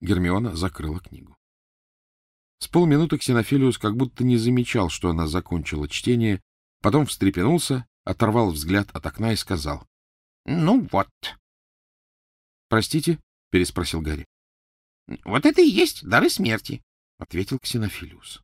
Гермиона закрыла книгу. С полминуты Ксенофилиус как будто не замечал, что она закончила чтение, потом встрепенулся, оторвал взгляд от окна и сказал. — Ну вот. — Простите? — переспросил Гарри. — Вот это и есть дары смерти, — ответил Ксенофилиус.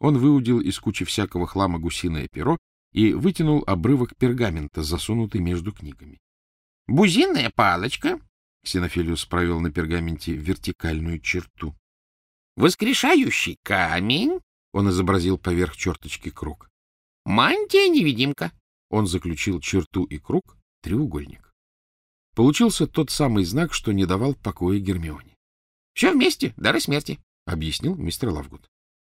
Он выудил из кучи всякого хлама гусиное перо и вытянул обрывок пергамента, засунутый между книгами. — Бузинная палочка, — Ксенофилиус провел на пергаменте вертикальную черту. — Воскрешающий камень, — он изобразил поверх черточки круг. — Мантия-невидимка. Он заключил черту и круг, треугольник. Получился тот самый знак, что не давал покоя Гермионе. — Все вместе, дары смерти, — объяснил мистер Лавгуд.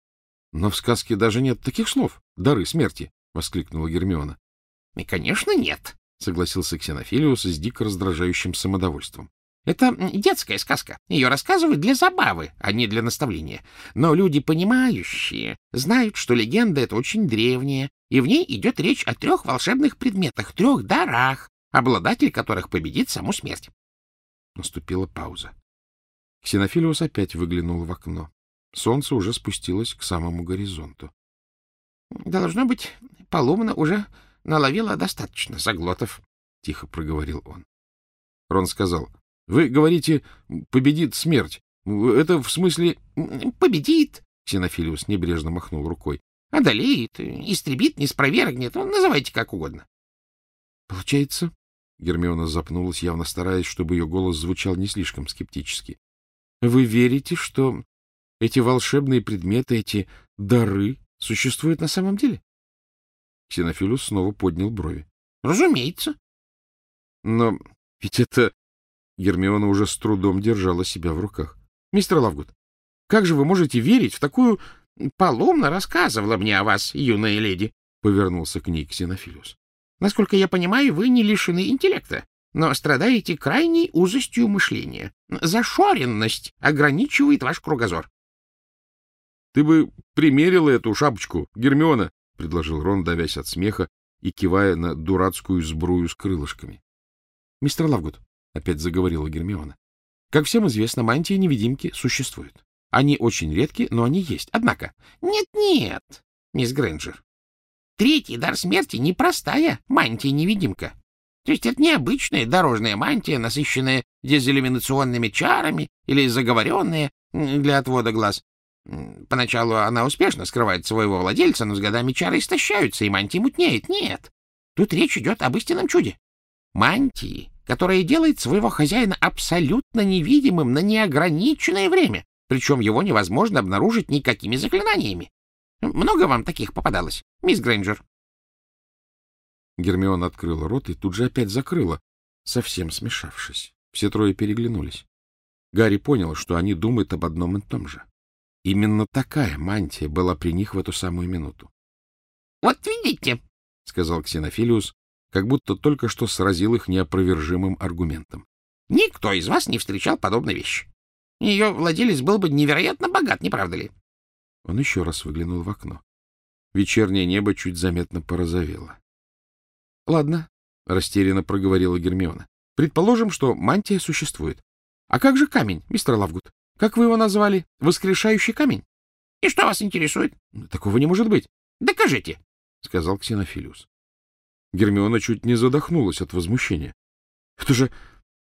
— Но в сказке даже нет таких слов — дары смерти, — воскликнула Гермиона. — И, конечно, нет, — согласился Ксенофилиус с дико раздражающим самодовольством. — Это детская сказка. Ее рассказывают для забавы, а не для наставления. Но люди, понимающие, знают, что легенда — это очень древняя, и в ней идет речь о трех волшебных предметах, трех дарах, обладатель которых победит саму смерть. Наступила пауза. Ксенофилиус опять выглянул в окно. Солнце уже спустилось к самому горизонту. — Должно быть, Полумна уже наловила достаточно заглотов, — тихо проговорил он. Рон сказал, — Вы говорите, победит смерть. Это в смысле... — Победит, — Ксенофилиус небрежно махнул рукой. — Одолеет, истребит, не спровергнет, ну, называйте как угодно. — Получается, — Гермиона запнулась, явно стараясь, чтобы ее голос звучал не слишком скептически. — Вы верите, что эти волшебные предметы, эти дары существуют на самом деле? Ксенофилус снова поднял брови. — Разумеется. — Но ведь это... Гермиона уже с трудом держала себя в руках. — Мистер Лавгуд, как же вы можете верить в такую... — Поломно рассказывала мне о вас, юная леди, — повернулся к ней Ксенофилус. — Насколько я понимаю, вы не лишены интеллекта, но страдаете крайней узостью мышления. Зашоренность ограничивает ваш кругозор. — Ты бы примерила эту шапочку, Гермиона, — предложил Рон, давясь от смеха и кивая на дурацкую сбрую с крылышками. — Мистер Лавгуд, — опять заговорила Гермиона, — как всем известно, мантии-невидимки существуют. Они очень редки, но они есть. Однако... Нет, — Нет-нет, мисс Грэнджер. Третий дар смерти — непростая мантия-невидимка. То есть это необычная дорожная мантия, насыщенная дезиллюминационными чарами или заговоренная для отвода глаз. Поначалу она успешно скрывает своего владельца, но с годами чары истощаются, и мантия мутнеет. Нет, тут речь идет об истинном чуде. Мантии, которая делает своего хозяина абсолютно невидимым на неограниченное время, причем его невозможно обнаружить никакими заклинаниями. Много вам таких попадалось, мисс Грейнджер? Гермиона открыла рот и тут же опять закрыла, совсем смешавшись. Все трое переглянулись. Гарри понял, что они думают об одном и том же. Именно такая мантия была при них в эту самую минуту. — Вот видите, — сказал Ксенофилиус, как будто только что сразил их неопровержимым аргументом. — Никто из вас не встречал подобной вещи. Ее владелец был бы невероятно богат, не правда ли? Он еще раз выглянул в окно. Вечернее небо чуть заметно порозовело. — Ладно, — растерянно проговорила Гермиона. — Предположим, что мантия существует. А как же камень, мистер Лавгуд? Как вы его назвали? Воскрешающий камень? — И что вас интересует? — Такого не может быть. — Докажите, — сказал Ксенофилиус. Гермиона чуть не задохнулась от возмущения. — Это же...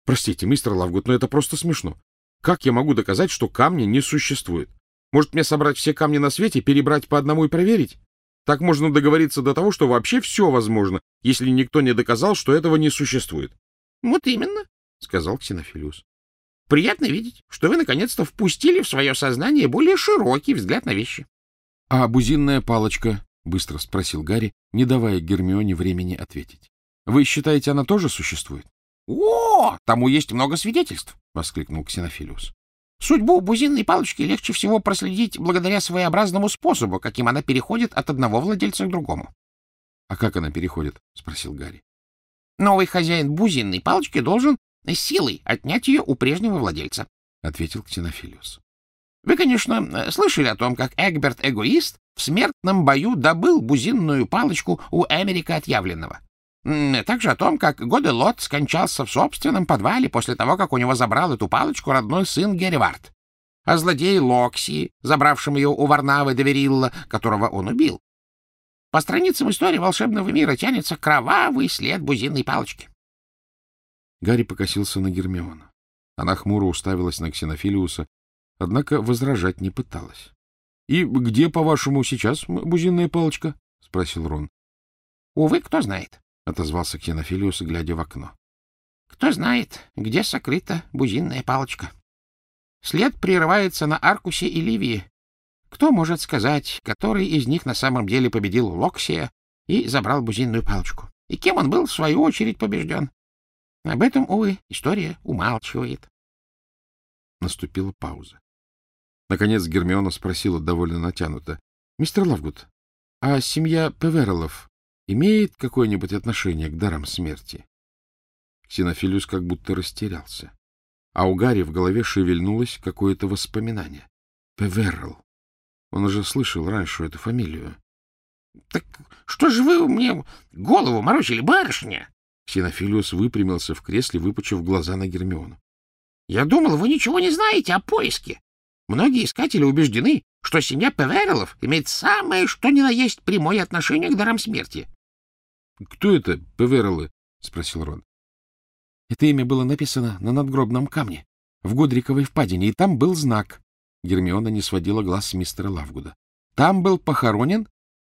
Простите, мистер Лавгуд, но это просто смешно. Как я могу доказать, что камня не существует? Может, мне собрать все камни на свете, перебрать по одному и проверить? Так можно договориться до того, что вообще все возможно, если никто не доказал, что этого не существует. — Вот именно, — сказал Ксенофилиус. Приятно видеть, что вы наконец-то впустили в свое сознание более широкий взгляд на вещи. — А бузинная палочка? — быстро спросил Гарри, не давая Гермионе времени ответить. — Вы считаете, она тоже существует? — О, тому есть много свидетельств! — воскликнул Ксенофилиус. Судьбу бузинной палочки легче всего проследить благодаря своеобразному способу, каким она переходит от одного владельца к другому. — А как она переходит? — спросил Гарри. — Новый хозяин бузинной палочки должен силой отнять ее у прежнего владельца, — ответил Ксенофилиус. — Вы, конечно, слышали о том, как Эгберт-эгоист в смертном бою добыл бузинную палочку у Эмерика Отъявленного. Также о том, как Годелот скончался в собственном подвале после того, как у него забрал эту палочку родной сын Герривард. о злодее Локси, забравшем ее у Варнавы Доверилла, которого он убил. По страницам истории волшебного мира тянется кровавый след бузинной палочки. Гарри покосился на Гермиону. Она хмуро уставилась на Ксенофилиуса, однако возражать не пыталась. — И где, по-вашему, сейчас бузинная палочка? — спросил Рон. — Увы, кто знает, — отозвался Ксенофилиус, глядя в окно. — Кто знает, где сокрыта бузинная палочка. След прерывается на Аркусе и Ливии. Кто может сказать, который из них на самом деле победил Локсия и забрал бузинную палочку? И кем он был, в свою очередь, побежден? Об этом, увы, история умалчивает. Наступила пауза. Наконец Гермиона спросила довольно натянуто. — Мистер Лавгуд, а семья Певерелов имеет какое-нибудь отношение к дарам смерти? Ксенофилиус как будто растерялся. А у Гарри в голове шевельнулось какое-то воспоминание. Певерл. Он уже слышал раньше эту фамилию. — Так что же вы мне голову морочили, барышня? Ксенофилиус выпрямился в кресле, выпучив глаза на Гермиону. — Я думал, вы ничего не знаете о поиске. Многие искатели убеждены, что семья Певерелов имеет самое что ни на есть прямое отношение к дарам смерти. — Кто это, Певерелы? — спросил Рон. — Это имя было написано на надгробном камне, в Гудриковой впадине, и там был знак. Гермиона не сводила глаз с мистера Лавгуда. Там был похоронен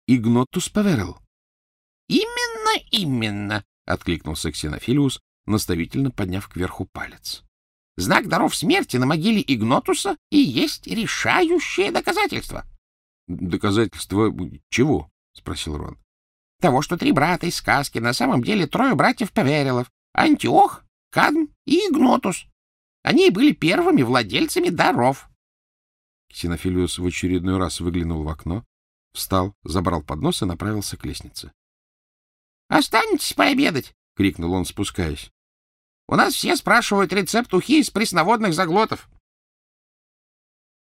Игнотус Певерел. — Именно, именно, — откликнулся Ксенофилиус, наставительно подняв кверху палец. Знак даров смерти на могиле Игнотуса и есть решающее доказательство. — Доказательство чего? — спросил Рон. — Того, что три брата из сказки на самом деле трое братьев Паверилов — Антиох, Кадм и Игнотус. Они были первыми владельцами даров. Ксенофилиус в очередной раз выглянул в окно, встал, забрал поднос и направился к лестнице. — Останетесь пообедать! — крикнул он, спускаясь. У нас все спрашивают рецепт ухи из пресноводных заглотов.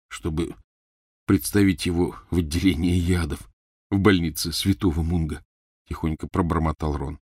Чтобы представить его в отделении ядов в больнице Святого Мунга, — тихонько пробормотал Рон.